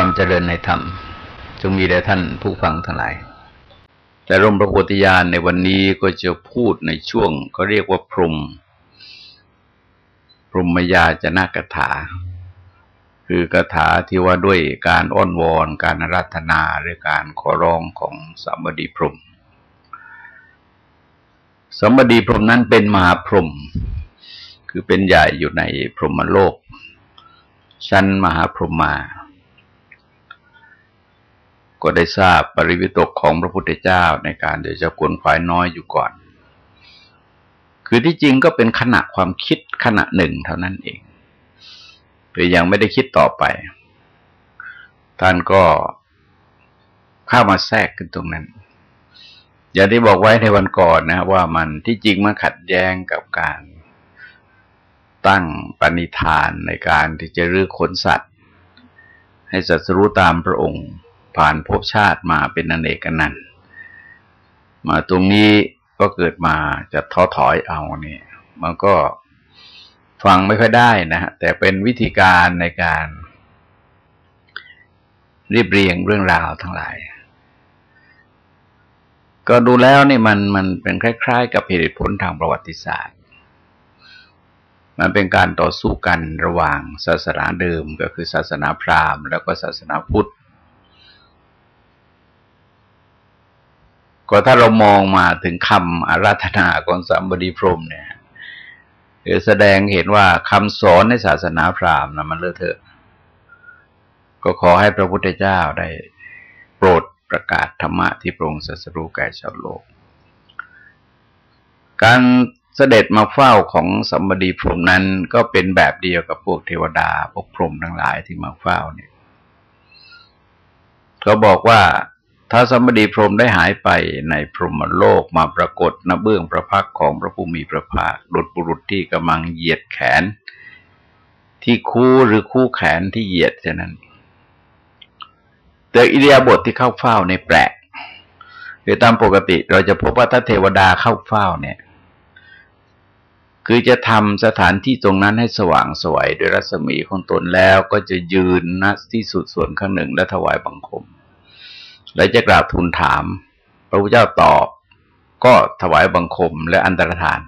ความเจริญในธรรม จงมีแด่ท่านผู้ฟังทั้งหลายแต่ร่มพระโพธิญาณในวันนี้ก็จะพูดในช่วงเขาเรียกว่าพรมพรหมยาจนากถา คือกถาที่ว่าด้วยการอ้อนวอน การรัตนาหรือการขอร้องของสมบดีพรมสมบดีพรมนั้นเป็นมหาพรมคือเป็นใหญ่อยู่ในพรหมโลก ชั้นมหาพรหมา ก็ได้ทราบปริวิตกของพระพุทธเจ้าในการเดี๋ยวจะกวนขวายน้อยอยู่ก่อน คือที่จริงก็เป็นขณะความคิดขณะหนึ่งเท่านั้นเองคือยังไม่ได้คิดต่อไป ท่านก็เข้ามาแทรกขึ้นตรงนั้น อย่างที่บอกไว้ในวันก่อนนะว่ามันที่จริงมันขัดแย้งกับการตั้งปณิธานในการที่จะรื้อขนสัตว์ ให้สัตว์รู้ตามพระองค์ ผ่านภพชาติมาเป็นอเนกนันมาตรงนี้ก็เกิดมาจะท้อถอยเอาเนี่ยมันก็ฟังไม่ค่อยได้นะฮะแต่เป็นวิธีการในการรีบเรียงเรื่องราวทั้งหลาย ก็ดูแล้วนี่มันมันเป็นคล้าย ๆ กับเหตุผลทางประวัติศาสตร์ มันเป็นการต่อสู้กันระหว่างศาสนาเดิมก็คือศาสนาพราหมณ์ แล้วก็ศาสนาพุทธ ก็ถ้าเรามองมาถึงคำอาราธนาของสามบดีพรมเนี่ยคือแสดงเห็นว่าคำสอนในศาสนาพราหมณ์นะมันเลอะเทอะ ก็ขอให้พระพุทธเจ้าได้โปรดประกาศธรรมะที่โปร่งสัสรู้แก่ชาวโลก การเสด็จมาเฝ้าของสัมบดีพรมนั้นก็เป็นแบบเดียวกับพวกเทวดาพวกพรมทั้งหลายที่มาเฝ้าเนี่ยเขาบอกว่า ถ้าสมบดีพรมได้หายไปในพรหมโลกมาปรากฏณเบื้องพระพักของพระภูมิพระภาคดุจบุรุษที่กำลังเหยียดแขน ที่คู่หรือคู่แขนที่เหยียดฉะนั้น แต่อิเดียบทที่เข้าเฝ้าในแปลกคือตามปกติเราจะพบว่าถ้าเทวดาเข้าเฝ้าเนี่ย คือจะทำสถานที่ตรงนั้นให้สว่างสวยด้วยรัศมีของตนแล้วก็จะยืนณที่สุดส่วนข้างหนึ่งและถวายบังคม และจะกราบทูลถาม พระพุทธเจ้าตอบก็ถวายบังคมและอันตรธาน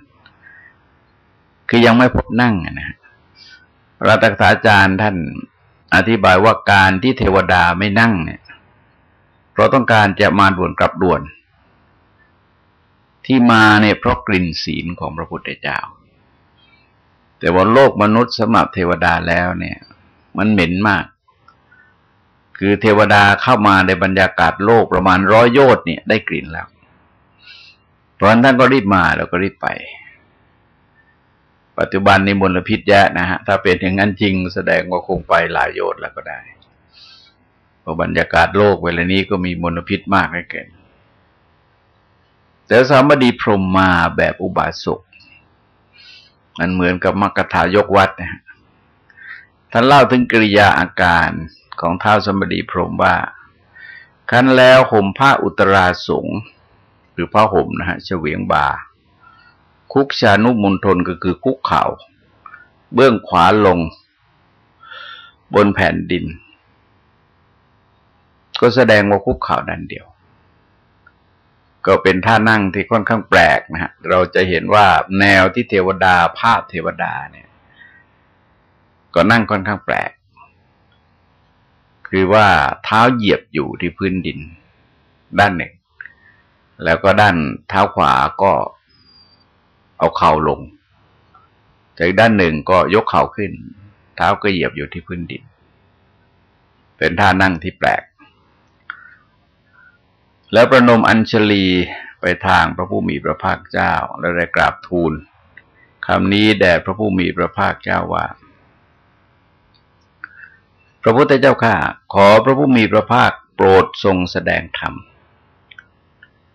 คือยังไม่พบนั่งนะรัตถาจารย์ท่านอธิบายว่าการที่เทวดาไม่นั่งเนี่ยเพราะต้องการจะมาด่วนกลับด่วน ที่มาเนี่ยเพราะกลิ่นศีลของพระพุทธเจ้า แต่ว่าโลกมนุษย์สมับเทวดาแล้วเนี่ย มันเหม็นมาก คือเทวดาเข้ามาในบรรยากาศโลกประมาณร้อยโยชน์เนี่ยได้กลิ่นแล้ว เพราะนั้นท่านก็รีบมาแล้วก็รีบไป ปัจจุบันนี้มลพิษแย่นะฮะ ถ้าเป็นอย่างนั้นจริงแสดงว่าคงไปหลายโยชน์แล้วก็ได้เพราะบรรยากาศโลกเวลานี้ก็มีมลพิษมากให้เกินแต่สามดีพรมมาแบบอุบาสกมันเหมือนกับมรรคทายกวัดนะท่านเล่าถึงกิริยาอาการ ของท้าวสมดีพรหมว่าขั้นแล้วห่มผ้าอุตราสงหรือผ้าห่มนะฮะเฉวียงบา คุกชานุมุนทนก็คือคุกเข่า เบื้องขวาลง บนแผ่นดิน ก็แสดงว่าคุกเข่าดันเดียว ก็เป็นท่านั่งที่ค่อนข้างแปลกนะฮะเราจะเห็นว่าแนวที่เทวดาภาพเทวดาเนี่ย ก็นั่งค่อนข้างแปลก คือว่าเท้าเหยียบอยู่ที่พื้นดิน ด้านหนึ่ง แล้วก็ด้านเท้าขวาก็เอาเข่าลงจากด้านหนึ่งก็ยกเข่าขึ้น เท้าก็เหยียบอยู่ที่พื้นดิน เป็นท่านั่งที่แปลก แล้วประนมอัญชลีไปทางพระผู้มีพระภาคเจ้า และได้กราบทูลคำนี้แด่พระผู้มีพระภาคเจ้าว่า พระพุทธเจ้าข้าขอพระผู้มีพระภาคโปรดทรงแสดงธรรม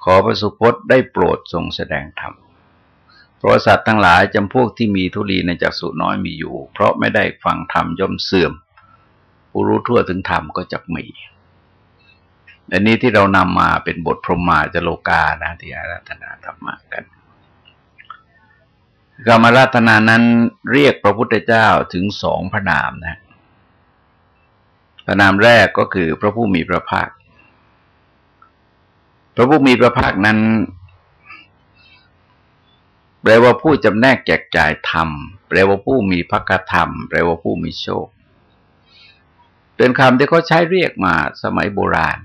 ขอพระสุพจน์ได้โปรดทรงแสดงธรรมเพราะสัตว์ทั้งหลายจำพวกที่มีทุลีในจักสุน้อยมีอยู่ เพราะไม่ได้ฟังธรรมย่อมเสื่อม ผู้รู้ทั่วถึงธรรมก็จะมีอันนี้ที่เรานำมาเป็นบทพรหมาจโลกานะที่อาราธนาธรรมะกันกรรมราธนานั้นเรียกพระพุทธเจ้าถึงสองพระนามนะ พระนามแรกก็คือพระผู้มีพระภาค พระผู้มีพระภาคนั้นแปลว่าผู้จำแนกแจกจ่ายธรรม แปลว่าผู้มีพระกธรรม แปลว่าผู้มีโชค เป็นคำที่เขาใช้เรียกมาสมัยโบราณ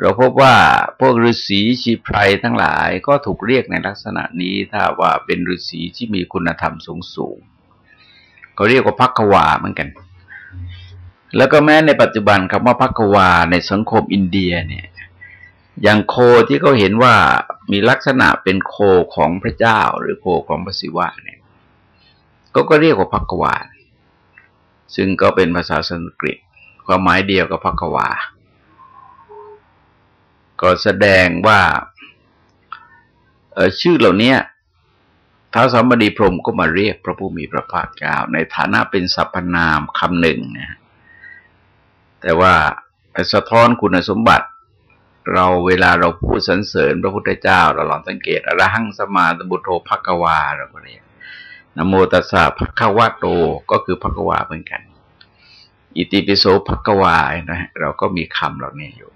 เราพบว่าพวกฤาษีชีไพรทั้งหลายก็ถูกเรียกในลักษณะนี้ถ้าว่าเป็นฤาษีที่มีคุณธรรมสูงสูงเขาเรียกว่าพักวาเหมือนกัน แล้วก็แม้ในปัจจุบันคำว่าพักวาในสังคมอินเดียเนี่ย อย่างโคที่เขาเห็นว่ามีลักษณะเป็นโคของพระเจ้า หรือโคของพระศิวะเนี่ย ก็ก็เรียกว่าพักวาซึ่งก็เป็นภาษาสันสกฤตความหมายเดียวกับพักวา ก็แสดงว่าชื่อเหล่านี้ท้าวสมบดีพรมก็มาเรียกพระผู้มีพระภาคเจ้าในฐานะเป็นสรรพนามคำหนึ่งนะ แต่ว่าสะท้อนคุณสมบัติ เราเวลาเราพูดสรรเสริญพระพุทธเจ้า เราลองสังเกตอรหังสมาสมุทโธภกวาเราก็เรียกนโมตัสสะภควะโตก็คือภกวาเหมือนกัน อิติปิโสภกวานะเราก็มีคำเหล่านี้อยู่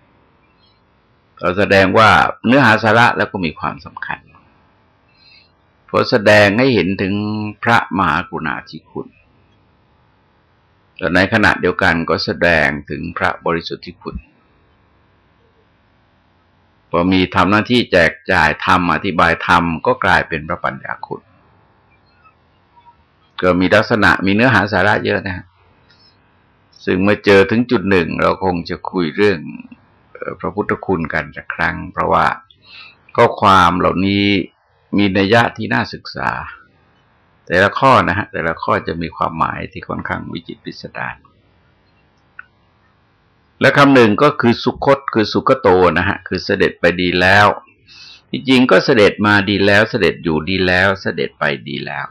เราแสดงว่าเนื้อหาสาระแล้วก็มีความสำคัญเพราะแสดงให้เห็นถึงพระมหากรุณาธิคุณ แต่ในขณะเดียวกันก็แสดงถึงพระบริสุทธิคุณพอมีทำหน้าที่แจกจ่ายทำอธิบายธรรมก็กลายเป็นพระปัญญาคุณก็มีลักษณะมีเนื้อหาสาระเยอะนะซึ่งเมื่อเจอถึงจุดหนึ่ง เราคงจะคุยเรื่องพระพุทธคุณกันสักครั้ง เพราะว่าก็ความเหล่านี้มีนัยยะที่น่าศึกษา แต่ละข้อนะฮะแต่ละข้อจะมีความหมายที่ค่อนข้างวิจิตรพิสดารและคำหนึ่งก็คือสุคตคือสุขโตนะฮะคือเสด็จไปดีแล้วจริงก็เสด็จมาดีแล้ว เสด็จอยู่ดีแล้ว เสด็จไปดีแล้ว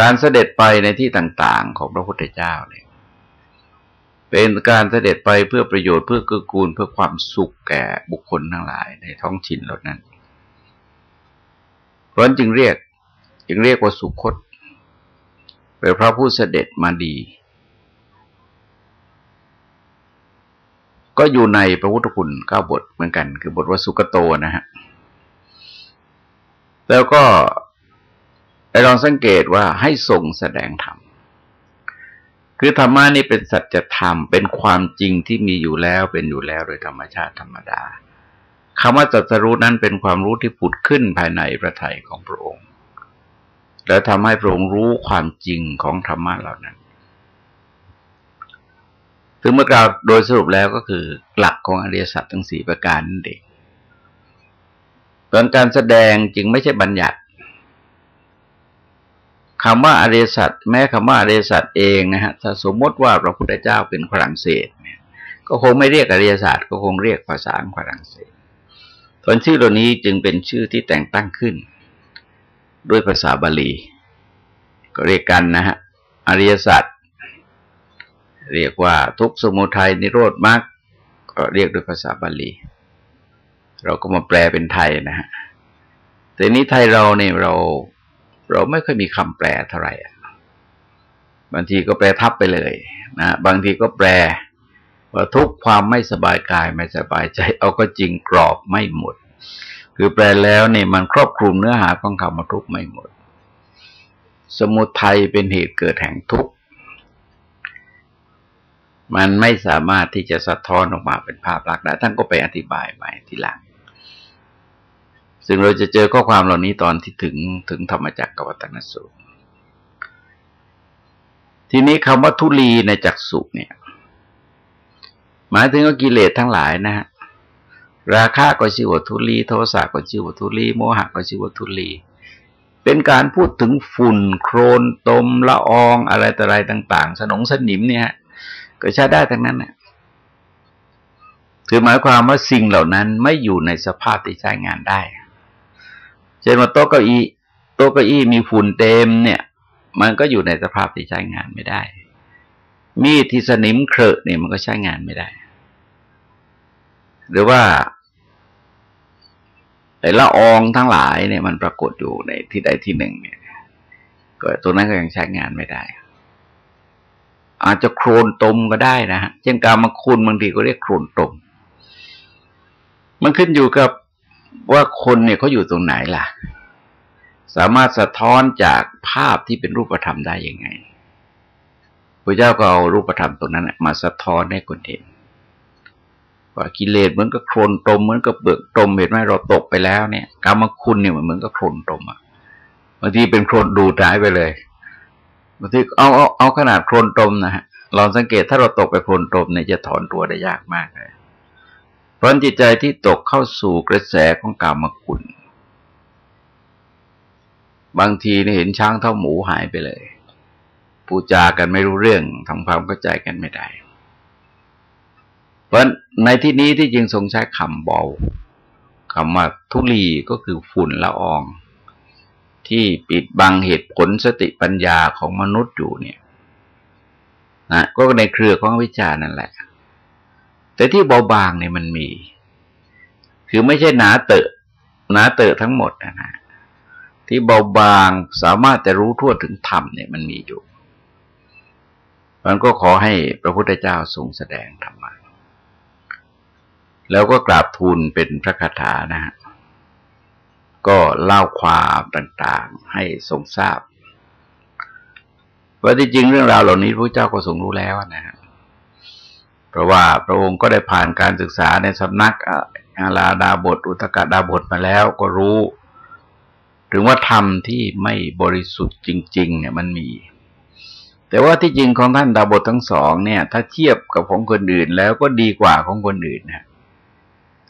การเสด็จไปในที่ต่างๆ ของพระพุทธเจ้าเนี่ยเป็นการเสด็จไปเพื่อประโยชน์เพื่อเกื้อกูลเพื่อความสุขแก่บุคคลทั้งหลายในท้องถิ่นเหล่านั้น เพราะจึงเรียก จึงเรียกว่าสุคตเป็นพระผู้เสด็จมาดี ก็อยู่ในพระพุทธคุณเก้าบทเหมือนกัน คือบทวสุกโตนะฮะ แล้วก็ไอลองสังเกตว่าให้ทรงแสดงธรรมคือธรรมะนี่เป็นสัจธรรมเป็นความจริงที่มีอยู่แล้วเป็นอยู่แล้วโดยธรรมชาติธรรมดา คำว่าจัตรู้นั้นเป็นความรู้ที่ผุดขึ้นภายในพระทัยของพระองค์ แล้วทำให้พระองค์รู้ความจริงของธรรมะเหล่านั้นถึงเมื่อกล่าวโดยสรุปแล้วก็คือหลักของอริยสัจทั้งสี่ประการนั่นเองตอนการแสดงจึงไม่ใช่บัญญัติคำว่าอริยสัจแม้คำว่าอริยสัจเองนะฮะถ้าสมมติว่าพระพุทธเจ้าเป็นฝรั่งเศสเนี่ยก็คงไม่เรียกอริยสัจก็คงเรียกภาษาฝรั่งเศส ส่วนชื่อเหล่านี้จึงเป็นชื่อที่แต่งตั้งขึ้น ด้วยภาษาบาลีก็เรียกกันนะฮะอริยสัจเรียกว่าทุกสมุทัยนิโรธมรรคก็เรียกด้วยภาษาบาลี เราก็มาแปลเป็นไทยนะฮะแต่นี้ไทยเราเนี่ยเรา เราไม่ค่อยมีคำแปลเท่าไหร่บางทีก็แปลทับไปเลยนะบางทีก็แปล ว่าทุกความไม่สบายกายไม่สบายใจ เอาก็จริงกรอบไม่หมด คือแปลแล้วเนี่ยมันครอบคลุมเนื้อหาของคำว่าทุกไม่หมด สมุทัยเป็นเหตุเกิดแห่งทุกข์มันไม่สามารถที่จะสะท้อนออกมาเป็นภาพลักษณ์ได้ท่านก็ไปอธิบายใหม่ทีหลัง ซึ่งเราจะเจอข้อความเหล่านี้ตอนที่ถึงถึงธรรมจักรกวัตนสูตรทีนี้คำว่าทุลีในจักสุเนี่ย หมายถึงว่ากิเลสทั้งหลายนะฮะราคะก็ชื่อว่าทุลีโทสะก็ชื่อว่าทุลีโมหะก็ชื่อว่าทุลีเป็นการพูดถึงฝุ่นโครนตมละอองอะไรต่ออะไรต่าง ๆ สนองสนิมเนี่ยก็ใช้ได้ทั้งนั้นนะคือหมายความว่าสิ่งเหล่านั้นไม่อยู่ในสภาพที่ใช้งานได้ เช่นว่าโต๊ะเก้าอี้โต๊ะเก้าอี้มีฝุ่นเต็มเนี่ย มันก็อยู่ในสภาพที่ใช้งานไม่ได้ มีดที่สนิมเครอะเนี่ยมันก็ใช้งานไม่ได้ หรือว่าไอ้ละอองทั้งหลายเนี่ยมันปรากฏอยู่ในที่ใดที่หนึ่งเนี่ยก็ตัวนั้นก็ยังใช้งานไม่ได้ อาจจะโครนตมก็ได้นะฮะเช่นการมาคุณบางทีก็เรียกโครนตม มันขึ้นอยู่กับว่าคนเนี่ยเขาอยู่ตรงไหนล่ะ สามารถสะท้อนจากภาพที่เป็นรูปธรรมได้ยังไงพระเจ้าก็เอารูปธรรมตรงนั้นมาสะท้อนให้คนเห็น ว่ากิเลสเหมือนกับโครนตมเหมือนกับเบือกตมเห็นไหมเราตกไปแล้วเนี่ยกรรมคุณเนี่ยมันเหมือนกับโครนตมอะบางทีเป็นโครนดูดหายไปเลยบางทีเอาเอาเอาขนาดโครนตมนะฮะลองสังเกตถ้าเราตกไปโครนตมเนี่ยจะถอนตัวได้ยากมากเลยเพราะจิตใจที่ตกเข้าสู่กระแสของกรรมคุณ บางทีเนี่ยเห็นช้างเท่าหมูหายไปเลยพูจากันไม่รู้เรื่องทำความเข้าใจกันไม่ได้ เพราะในที่นี้ที่จริงทรงใช้คำเบาคำว่าทุลีก็คือฝุ่นละออง ที่ปิดบังเหตุผลสติปัญญาของมนุษย์อยู่เนี่ยนะก็ในเครือของวิจารนั่นแหละ แต่ที่เบาบางเนี่ยมันมี คือไม่ใช่หนาเตอะหนาเตอะทั้งหมดนะนะที่เบาบางสามารถจะรู้ทั่วถึงธรรมเนี่ยมันมีอยู่มันก็ขอให้พระพุทธเจ้าทรงแสดงธรรมะ แล้วก็กราบทูลเป็นพระคาถานะฮะก็เล่าความต่างๆให้ทรงทราบ ว่าที่จริงเรื่องราวเหล่านี้พระเจ้าก็ทรงรู้แล้วนะฮะเพราะว่าพระองค์ก็ได้ผ่านการศึกษาในสำนักอาลาดาบท อุตกาดาบทมาแล้วก็รู้ ถึงว่าธรรมที่ไม่บริสุทธิ์จริง ๆ เนี่ยมันมี แต่ว่าที่จริงของท่านดาบททั้งสองเนี่ย ถ้าเทียบกับของคนอื่นแล้วก็ดีกว่าของคนอื่นนะ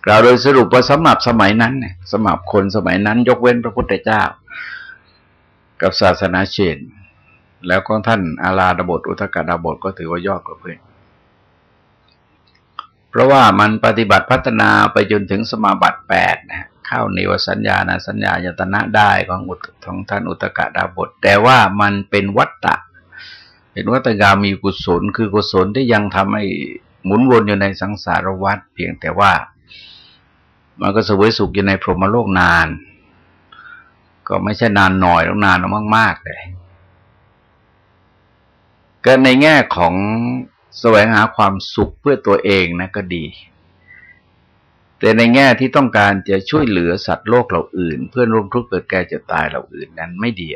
กล่าวโดยสรุปว่าสมับสมัยนั้นเนี่ยสมับคนสมัยนั้น ยกเว้นพระพุทธเจ้า กับศาสนาเชน แล้วของท่านอาลาดาบทอุทกาดาบทก็ถือว่ายอดกว่าเพื่อนเพราะว่ามันปฏิบัติพัฒนาไปจนถึงสมาบัติแปดนะเข้าในวสัญญาณสัญญายตนะได้ของของท่านอุตกาดาบท แต่ว่ามันเป็นวัตตะเห็นว่าตกามีกุศล คือกุศลที่ยังทำให้หมุนวนอยู่ในสังสารวัฏเพียงแต่ว่า มันก็สวยสุขอยู่ในพรหมโลกนาน ก็ไม่ใช่นานหน่อยแล้วนานมากๆเลยก็ในแง่ของแสวงหาความสุขเพื่อตัวเองนะก็ดี แต่ในแง่ที่ต้องการจะช่วยเหลือสัตว์โลกเราอื่น เพื่อนร่วมทุกข์เกิดแก่จะตายเราอื่นนั้นไม่ดี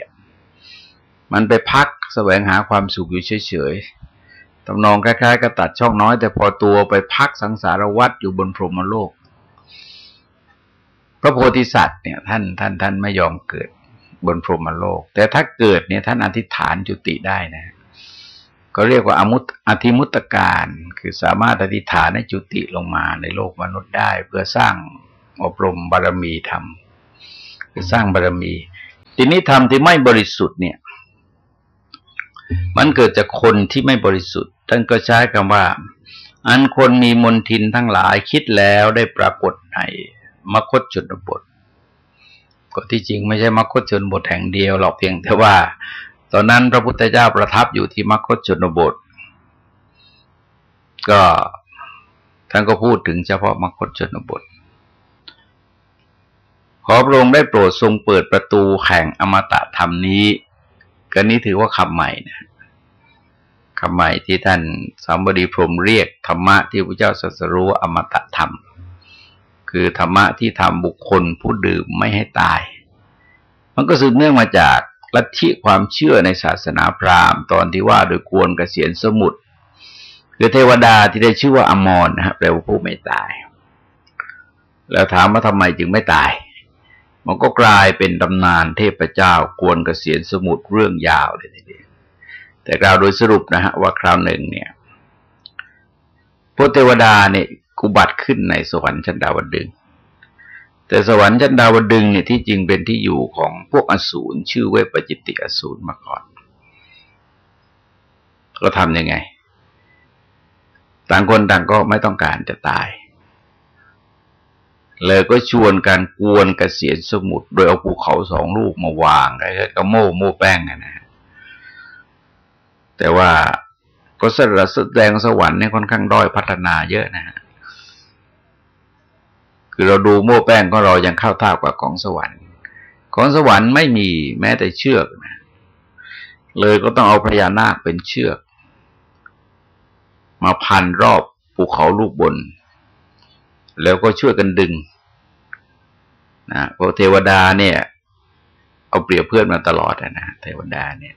มันไปพักแสวงหาความสุขอยู่เฉยๆตำนองคล้ายๆกับตัดช่องน้อย แต่พอตัวไปพักสังสารวัฏอยู่บนพรหมโลก ระโพธิสัตว์เนี่ยท่านท่านท่านไม่ยอมเกิดบนพรหมโลก แต่ถ้าเกิดเนี่ยท่านอธิษฐานจุติได้นะ ก็เรียกว่าอมุตอธิมุตตการคือสามารถอธิษฐานให้จุติลงมาในโลกมนุษย์ได้ เพื่อสร้างอบรมบารมีธรรมคือสร้างบารมี ทีนี้ธรรมที่ไม่บริสุทธิ์เนี่ย มันเกิดจากคนที่ไม่บริสุทธิ์ท่านก็ใช้คำว่า อันคนมีมนทินทั้งหลายคิดแล้วได้ปรากฏใน มคตชนบท ก็ที่จริงไม่ใช่มคตชนบทแห่งเดียวหรอกเพียงแต่ว่า ตอนนั้นพระพุทธเจ้าประทับอยู่ที่มคตชนบท ก็ท่านก็พูดถึงเฉพาะมคตชนบท ขอพระองค์ได้โปรดทรงเปิดประตูแห่งอมตะธรรมนี้ก็นี้ถือว่าคำใหม่นะคำใหม่ที่ท่านสามบดีพรมเรียกธรรมะที่พระเจ้าสัสรู้อมตะธรรม คือธรรมะที่ทำบุคคลผู้ดื่มไม่ให้ตาย มันก็สืบเนื่องมาจากลัทธิความเชื่อในศาสนาพราหมณ์ ตอนที่ว่าโดยกวนกเกษียณสมุทรคือเทวดาที่ได้ชื่อว่าอมรนะครับแปลว่าผู้ไม่ตาย แล้วถามว่าทำไมจึงไม่ตาย มันก็กลายเป็นตำนานเทพเจ้ากวนกเกษียณสมุทรเรื่องยาวเลยทีเดียวแต่กล่าวโดยสรุปนะฮะว่าคราวหนึ่งเนี่ยพระเทวดาเนี่ย กุบัติขึ้นในสวรรค์ชั้นดาวดึง แต่สวรรค์ชั้นดาวดึงเนี่ยที่จริงเป็นที่อยู่ของพวกอสูรชื่อเวปจิตติอสูรมาก่อน ก็ทำยังไง ต่างคนต่างก็ไม่ต้องการจะตาย เลยก็ชวนการกวนกเกษียณสมุทรโดยเอาภูเขาสองลูกมาวางแล้วก็โม่โม่แป้งนะฮะแต่ว่าก็แสดงสวรรค์เนี่ยค่อนข้างด้อยพัฒนาเยอะนะฮะ คือเราดูโม่แป้งก็เรายังเข้าท่ากว่าของสวรรค์ ของสวรรค์ไม่มีแม้แต่เชือกนะเลยก็ต้องเอาพญานาคเป็นเชือก มาพันรอบภูเขาลูกบน แล้วก็ช่วยกันดึงนะพระเทวดาเนี่ย เอาเปรียบเพื่อนมาตลอดนะเทวดาเนี่ย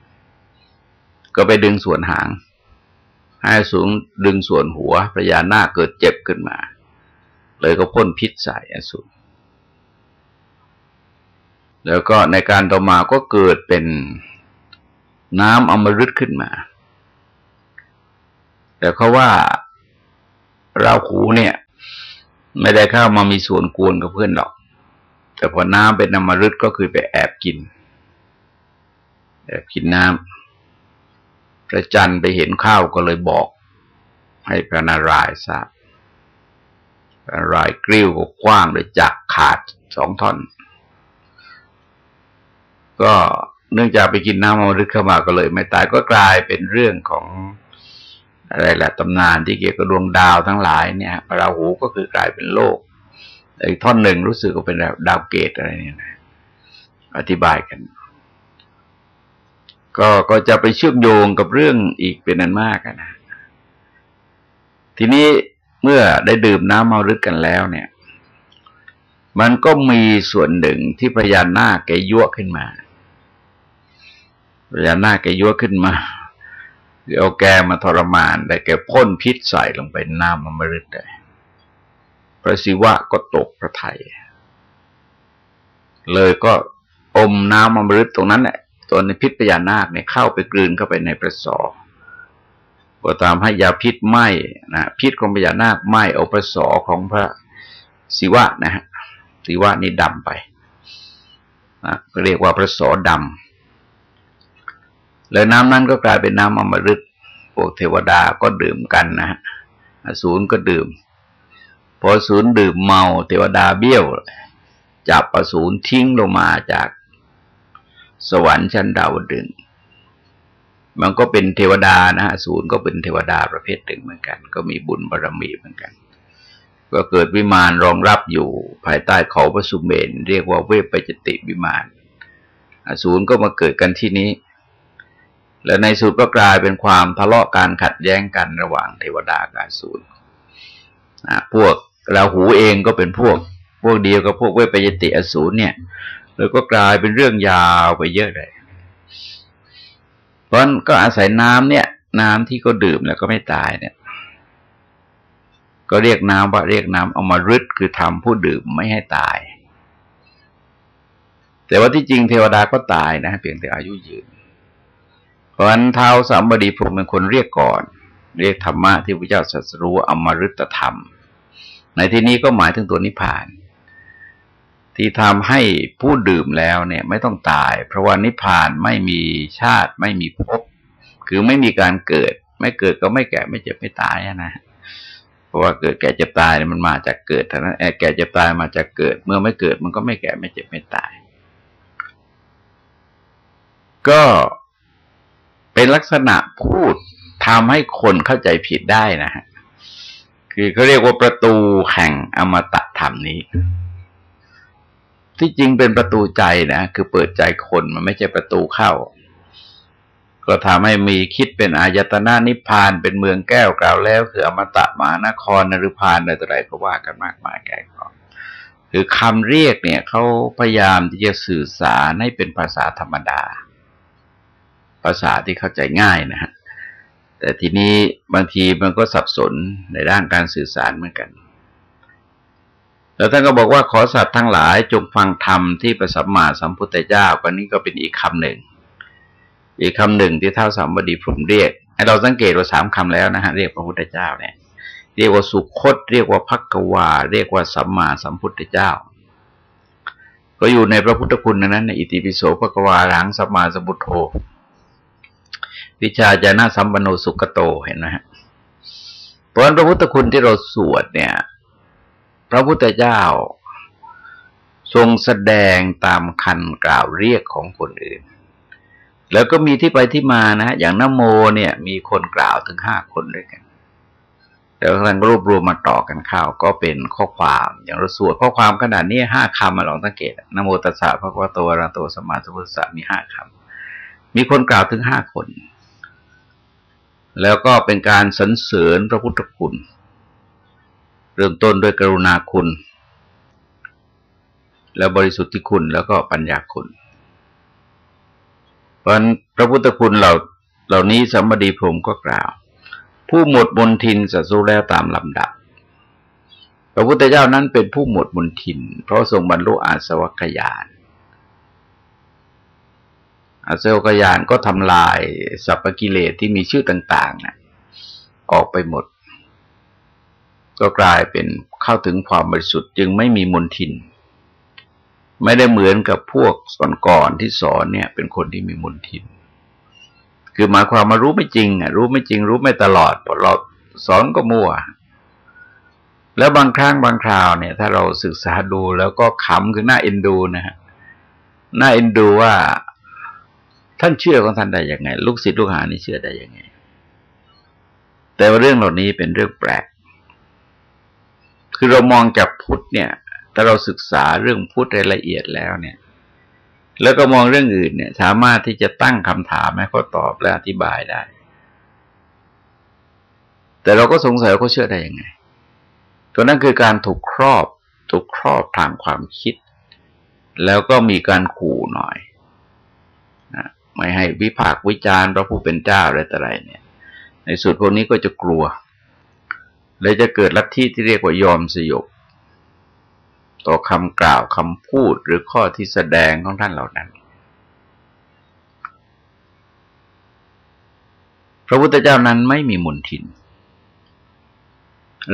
ก็ไปดึงส่วนหาง ให้สูงดึงส่วนหัวพระยานาคเกิดเจ็บขึ้นมา เลยก็พ่นพิษใส่อสูรแล้วก็ในการต่อมาก็เกิดเป็นน้ำอมฤตขึ้นมา แต่เขาว่าเราหูเนี่ย ไม่ได้เข้ามามีส่วนกวนกับเพื่อนหรอก แต่พอน้ำเป็นอมฤตก็คือไปแอบกิน แอบกินน้ำพระจันทร์ไปเห็นข้าวก็เลยบอก ให้พระนารายณ์ทราบ รายกริ้วก็กว้างเลยจักขาดสองท่อน ก็เนื่องจากไปกินน้ำมฤตเข้ามาก็เลย ไม่ตายก็กลายเป็นเรื่องของอะไรแหละตำนานที่เกี่ยวกับดวงดาวทั้งหลายเนี่ยราหูก็คือกลายเป็นโลกอีกท่อนหนึ่งรู้สึกว่าเป็นดาวเกตอะไรเนี่ยนะอธิบายกัน ก็ก็จะไปเชื่อมโยงกับเรื่องอีกเป็นนันมากนะทีนี้ เมื่อได้ดื่มน้ำเมาฤทธิ์กันแล้วเนี่ย มันก็มีส่วนหนึ่งที่พญานาคแกยั่วขึ้นมาพญานาคแกยั่วขึ้นมาเอาแกมาทรมาน แต่แกพ่นพิษใส่ลงไปน้ำมันมฤตได้พระศิวะก็ตกพระไทย เลยก็อมน้ำมันมฤตตรงนั้นแหละตัวในพิษพญานาคเนี่ยเข้าไปกลืนเข้าไปในประสอ ก็ตามให้ยาพิษไหมนะพิษของพญานาคไหมเอาประสอของพระศิวะนะฮะศิวะนี่ดำไปนะเรียกว่าประสอดำแล้วน้ำนั้นก็กลายเป็นน้ำอมฤตพวกเทวดาก็ดื่มกันนะฮะอสูรก็ดื่ม พอสูรดื่มเมาเทวดาเบี้ยว จับอสูรทิ้งลงมาจากสวรรค์ชั้นดาวดึง มันก็เป็นเทวดานะฮะสูรก็เป็นเทวดาประเภทหนึ่งเหมือนกัน ก็มีบุญบารรมีเหมือนกัน ก็เกิดวิมานรองรับอยู่ภายใต้เขาพระสุเมน เรียกว่าเวปปจติวิมานอสูรก็มาเกิดกันที่นี้ และในสุดก็กลายเป็นความทะเลาะการขัดแย้งกันระหว่างเทวดากับสูรนะพวกราหูเองก็เป็นพวก พวกเดียวกับพวกเวปยติอสูรเนี่ย แล้วก็กลายเป็นเรื่องยาวไปเยอะเลย เพราะนั้นก็อาศัยน้ำเนี่ย น้ำที่ก็ดื่มแล้วก็ไม่ตายเนี่ย ก็เรียกน้ำว่าเรียกน้ำเอามารึดคือทำผู้ดื่มไม่ให้ตาย แต่ว่าที่จริงเทวดาก็ตายนะเพียงแต่อายุยืนราะฉะนั้นเท้าสามบดีพรมเป็นคนเรียกก่อน เรียกธรรมะที่พระเจ้าสัสรู้อมฤตธรรม ในที่นี้ก็หมายถึงตัวนิพพาน ที่ทำให้ผู้ดื่มแล้วเนี่ยไม่ต้องตาย เพราะว่านิพพานไม่มีชาติไม่มีภพคือไม่มีการเกิด ไม่เกิดก็ไม่แก่ไม่เจ็บไม่ตายนะเพราะว่าเกิดแก่เจ็บตายมันมาจากเกิดเท่านั้นแก่เจ็บตายมาจากเกิด เมื่อไม่เกิดมันก็ไม่แก่ไม่เจ็บไม่ตาย ก็เป็นลักษณะพูดทำให้คนเข้าใจผิดได้นะฮะคือเขาเรียกว่าประตูแห่งอมตะธรรมนี้ ที่จริงเป็นประตูใจนะคือเปิดใจคนมันไม่ใช่ประตูเข้า ก็ทำให้มีคิดเป็นอายตนะนิพพานเป็นเมืองแก้วกล่าวแล้ว คืออมตะมหานครนรุพานอะไรต่ออะไรก็ว่ากันมากมายแก่กองคือคำเรียกเนี่ยเขาพยายามที่จะสื่อสารให้เป็นภาษาธรรมดา ภาษาที่เข้าใจง่ายนะฮะแต่ทีนี้บางทีมันก็สับสนในด้านการสื่อสารเหมือนกัน แล้วท่านก็บอกว่าขอสัตว์ทั้งหลายจงฟังธรรมที่ประสัมมาสัมพุทธเจ้าวันนี้ก็เป็นอีกคำหนึ่ง อีกคำหนึ่งที่เท่าสามบดีพรมเรียกให้เราสังเกตว่าสามคำแล้วนะฮะเรียกพระพุทธเจ้าเนี่ยเรียกว่าสุคต เรียกว่าพักวา เรียกว่าสัมมาสัมพุทธเจ้า ก็อยู่ในพระพุทธคุณนั้นในอิติปิโสภกวาหลังสัมมาสัมพุทโธวิชาจานะสัมปันโนสุกโตเห็นไหมฮะเพราะพระพุทธคุณที่เราสวดเนี่ย พระพุทธเจ้า ทรงแสดงตามคันกล่าวเรียกของคนอื่น แล้วก็มีที่ไปที่มานะ อย่างนโมเนี่ย มีคนกล่าวถึงห้าคนด้วยกันแล้วท่านรวบรวมมาต่อกันข้าวก็เป็นข้อความอย่างเราสวดข้อความขนาดนี้ห้าคำมาลองสังเกตนโมตัสสะพระพุทโตระโตสมาสุพุทธะมีห้าคำมีคนกล่าวถึงห้าคน แล้วก็เป็นการสรรเสริญพระพุทธคุณ เริ่มต้นด้วยกรุณาคุณ แล้วบริสุทธิคุณแล้วก็ปัญญาคุณ เพราะพระพุทธคุณเหล่าเหล่านี้สัมบดีพรมก็กล่าว ผู้หมดบนทินสัสุแล้วตามลำดับ พระพุทธเจ้านั้นเป็นผู้หมดบนทิน เพราะทรงบรรลุอาสวัคยานอาสวัคยานก็ทำลายสัพพกิเลสที่มีชื่อต่าง ๆนะออกไปหมด ก็กลายเป็นเข้าถึงความบริสุทธิ์จึงไม่มีมนทิน ไม่ได้เหมือนกับพวกก่อนๆที่สอนเนี่ย เป็นคนที่มีมนทิน คือหมายความมารู้ไม่จริงอะรู้ไม่จริง รู้ไม่ตลอดพอเราสอนก็มั่ว แล้วบางครั้งบางคราวเนี่ย ถ้าเราศึกษาดูแล้วก็ขำคือหน้าเอ็นดูนะฮะหน้าเอ็นดูว่าท่านเชื่อของท่านได้ยังไง ลูกศิษย์ลูกหานี่เชื่อได้ยังไง แต่ว่าเรื่องเหล่านี้เป็นเรื่องแปลก คือเรามองจากพุทธเนี่ยถ้าเราศึกษาเรื่องพุทธรายละเอียดแล้วเนี่ย แล้วก็มองเรื่องอื่นเนี่ย สามารถที่จะตั้งคำถามให้เขาตอบและอธิบายได้ แต่เราก็สงสัยว่าเขาเชื่อได้ยังไง ตัวนั้นคือการถูกครอบ ถูกครอบทางความคิด แล้วก็มีการขู่หน่อยนะไม่ให้วิพากษ์วิจารณ์พระผู้เป็นเจ้าอะไรต่ออะไรเนี่ย ในสุดพวกนี้ก็จะกลัว เลยจะเกิดลัทธิที่เรียกว่ายอมสยบ ต่อคำกล่าวคำพูดหรือข้อที่แสดงของท่านเหล่านั้น พระพุทธเจ้านั้นไม่มีมุนทิน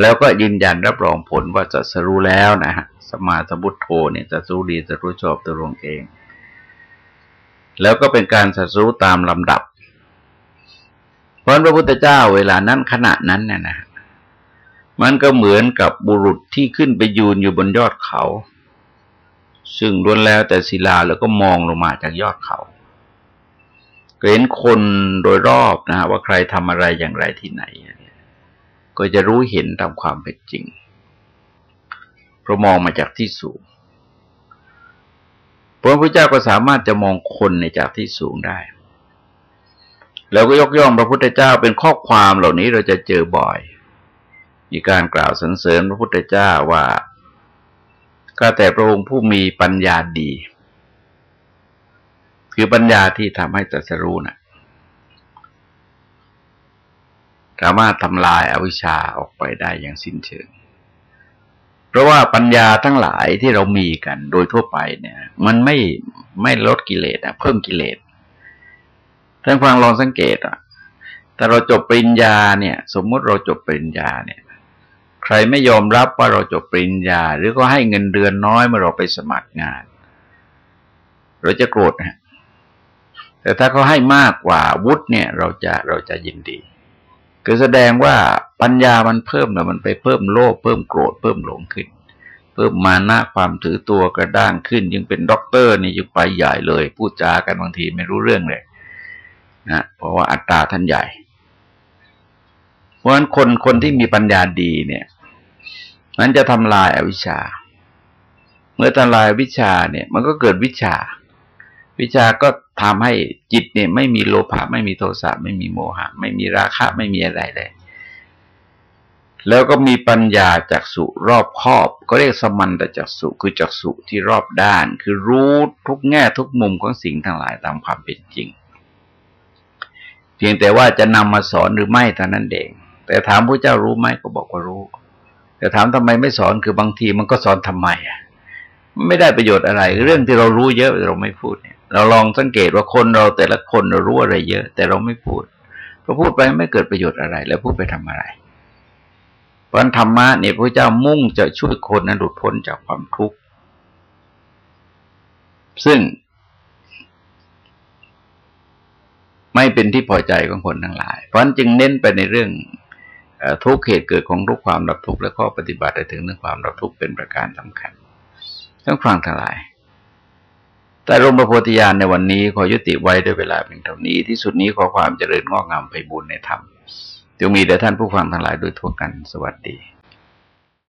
แล้วก็ยืนยันรับรองผลว่าจะสรู้แล้วนะฮะสมาสมุทโธเนี่ยจะรู้ดีจะรู้ชอบตัวรองเอง แล้วก็เป็นการสัรู้ตามลำดับ เพราะพระพุทธเจ้าเวลานั้นขณะนั้นเนี่ยนะ มันก็เหมือนกับบุรุษที่ขึ้นไปยืนอยู่บนยอดเขา ซึ่งล้วนแล้วแต่ศิลาแล้วก็มองลงมาจากยอดเขาเห็นคนโดยรอบนะฮะว่าใครทำอะไรอย่างไรที่ไหน ก็จะรู้เห็นตามความเป็นจริงเพราะมองมาจากที่สูงพระพุทธเจ้าก็สามารถจะมองคนในจากที่สูงได้ แล้วก็ยกย่องพระพุทธเจ้าเป็นข้อความเหล่านี้เราจะเจอบ่อย มีการกล่าวสรรเสริญพระพุทธเจ้าว่าก็แต่พระองค์ผู้มีปัญญาดี คือปัญญาที่ทำให้ตรัสรู้นะ่ะสามารถทำลายอาวิชชาออกไปได้อย่างสิ้นเชิง เพราะว่าปัญญาทั้งหลายที่เรามีกันโดยทั่วไปเนี่ย มันไม่ไม่ลดกิเลสอะเพิ่มกิเลสท่านฟังลองสังเกตอะแต่เราจบปริญญาเนี่ย สมมุติเราจบปริญญาเนี่ย ใครไม่ยอมรับว่าเราจบปริญญา หรือก็ให้เงินเดือนน้อยเมื่อเราไปสมัครงาน เราจะโกรธนะแต่ถ้าเขาให้มากกว่าวุฒิเนี่ย เราจะเราจะยินดีคือแสดงว่าปัญญามันเพิ่มแล้วมันไปเพิ่มโลภเพิ่มโกรธเพิ่มหลงขึ้น เพิ่มมานะความถือตัวกระด้างขึ้น ยังเป็นด็อกเตอร์นี่ยังไปใหญ่เลย พูดจากันบางทีไม่รู้เรื่องเลยนะเพราะว่าอัตราท่านใหญ่ เพราะฉะนั้นคนคนที่มีปัญญาดีเนี่ย นั้นจะทำลายอาวิชชา เมื่อทำลายวิชาเนี่ย มันก็เกิดวิชา วิชาก็ทำให้จิตเนี่ย ไม่มีโลภะไม่มีโทสะไม่มีโมหะ ไม่มีราคะไม่มีอะไรเลย แล้วก็มีปัญญาจากสุรอบครอบ ก็เรียกสมันตจักสุคือจักสุที่รอบด้าน คือรู้ทุกแง่ทุกมุมของสิ่งทั้งหลายตามความเป็นจริง เพียงแต่ว่าจะนำมาสอนหรือไม่เท่านั้นเองแต่ถามพระเจ้ารู้ไหมก็บอกว่า แต่ถามทำไมไม่สอนคือบางทีมันก็สอนทำไมอะไม่ได้ประโยชน์อะไร เรื่องที่เรารู้เยอะเราไม่พูดเนี่ยเราลองสังเกตว่าคนเราแต่ละคนเรารู้อะไรเยอะ แต่เราไม่พูดพอพูดไปไม่เกิดประโยชน์อะไร แล้วพูดไปทำอะไรเพราะธรรมะเนี่ยพระเจ้ามุ่งจะช่วยคนนั้นหลุดพ้นจากความทุกข์ซึ่ง ไม่เป็นที่พอใจของคนทั้งหลาย เพราะนั้นจึงเน้นไปในเรื่อง ทุกเหตุเกิดของทุกความรับทุกข์และข้อปฏิบัติได้ถึงเรื่องความรับทุกข์เป็นประการสำคัญทั้งฟังทั้งหลาย แต่รมประโพธิญาณในวันนี้ขอยุติไว้ด้วยเวลาเพียงเท่านี้ที่สุดนี้ขอความเจริญงอกงามไปบุญในธรรมจงมีแด่ท่านผู้ฟังทั้งหลายโดยทั่วกันสวัสดี